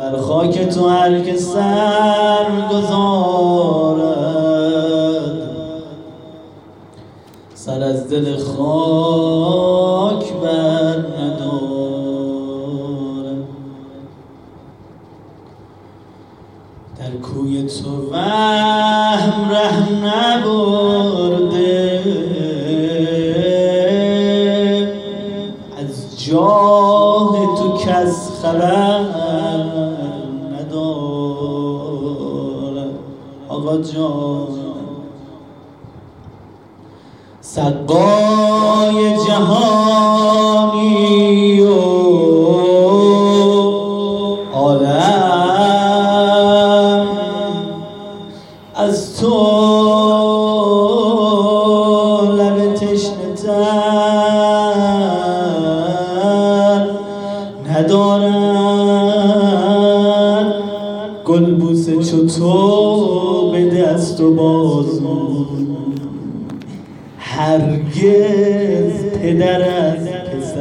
بر خاک تو هر که سر گذارد سر از دل خاک بر ندارد. در کوی تو وهم ره نبرده جان. سقای جهانی و عالم از تو لب تشنه تر ندارن گل بوسه چطور به دست و بازو هرگز پدر از پسر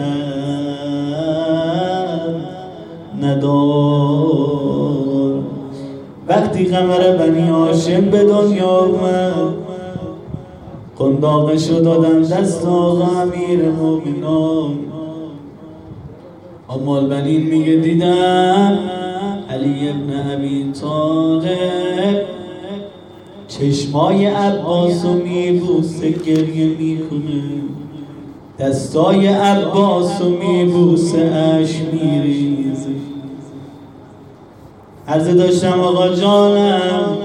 ندار. وقتی قمر بنی هاشم به دنیا اومد قنداقشو دادن دست آقا امیر مومنان امال بنین میگه دیدم علی ابن ابی طالب چشمای عباس و میبوسه گریه می‌کنه. دستای عباس و میبوسه اش میریزه. عرض داشتم آقا جانم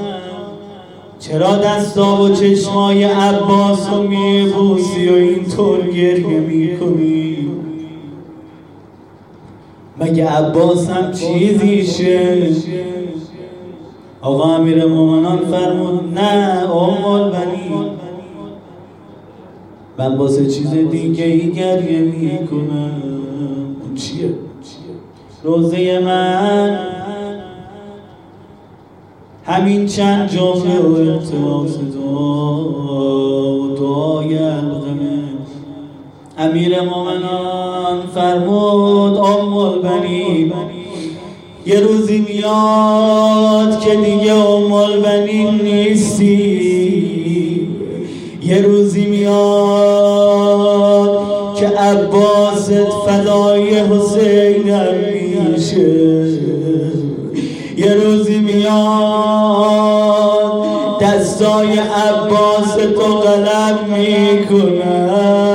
چرا دستا و چشمای عباس و میبوسی و اینطور گریه می‌کنی؟ مگه عباس هم چیزیشه؟ آقا امیر مومنان فرمود نه امال بنی من واسه چیز دیگه ای گریه می‌کنم. اون چیه؟ روزه من. همین چند جمله و التماس دعا و دعای الغمه. امیر مومنان فرمود ام البنین یه روزی میاد که دیگه ام البنین نیستی. یه روزی میاد که عباست فدای حسینم میشه. یه روزی میاد دستای عباس تو قلم می‌کنن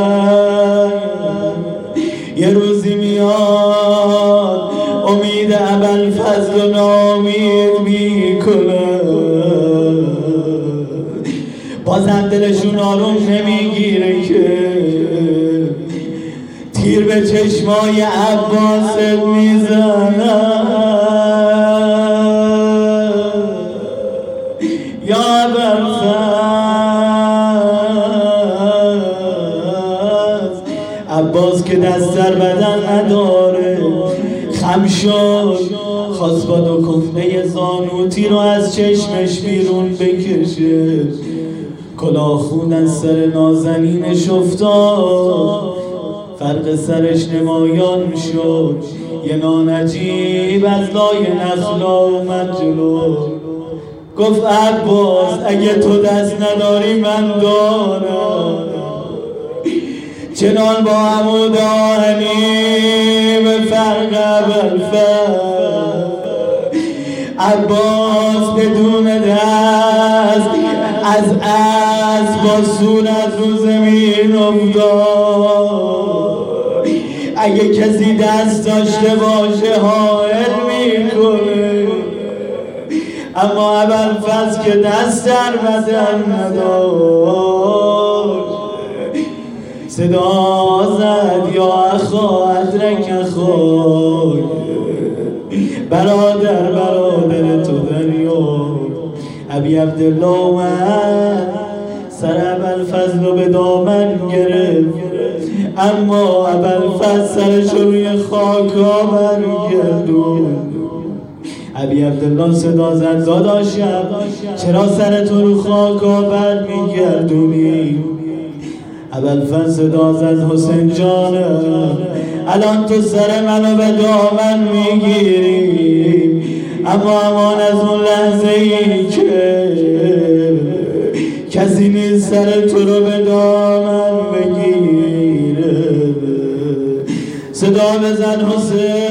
دلشون آروم نمی‌گیره که. تیر به چشمای عباست می‌زنن. یا عباس که دست در بدن نداره. خم شد. خواست با دو کفنه زانوتی رو از چشمش بیرون بکشه. کلاه خون از سر نازنینش افتاد فرق سرش نمایان شد. یه نانجیب از لای نخلا اومد جلو. گفت عباس اگه تو دست نداری من دارم. چنان با عمود آهنیم فرق بلفر عباس بدون از از با صورت رو زمین افتاد. اگه کسی دست داشته باشه حائل می‌کنه. اما اول فز که دست در بدن نداشت. صدا زد یا اخا ادرک اخای برادر برادر. ابی عبدالله سر ابل فضل رو به دامن گرفت. اما ابل فضل سرش روی خاکا برگردون ابی عبدالله صدا زد داداشم چرا سر تو رو خاکا بر میگردونی؟ فن صدا زد حسین جانم الان تو سر منو به دامن می‌گیری؟ اما امان از اون لحظه ای نیست سر تو رو به دامن بگیره. صدا بزن حسین.